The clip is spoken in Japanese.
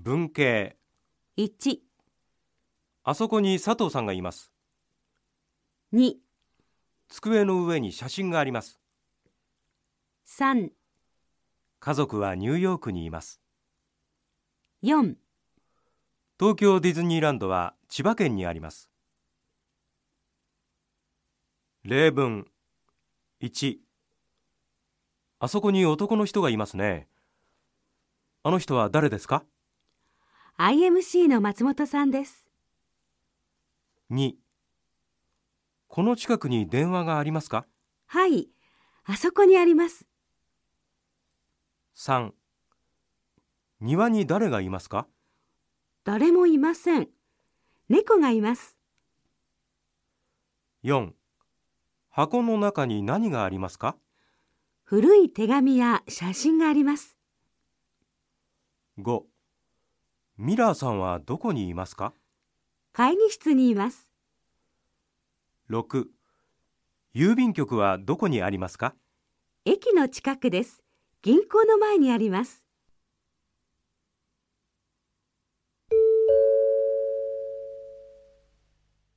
文系。1、あそこに佐藤さんがいます。2、机の上に写真があります。3、家族はニューヨークにいます。4、東京ディズニーランドは千葉県にあります。例文。1あそこに男の人がいますね。あの人は誰ですか？IMC の松本さんです。2この近くに電話がありますか？はい、あそこにあります。3庭に誰がいますか？誰もいません。猫がいます。4箱の中に何がありますか？古い手紙や写真があります。5ミラーさんはどこにいますか？会議室にいます。6郵便局はどこにありますか？駅の近くです。銀行の前にあります。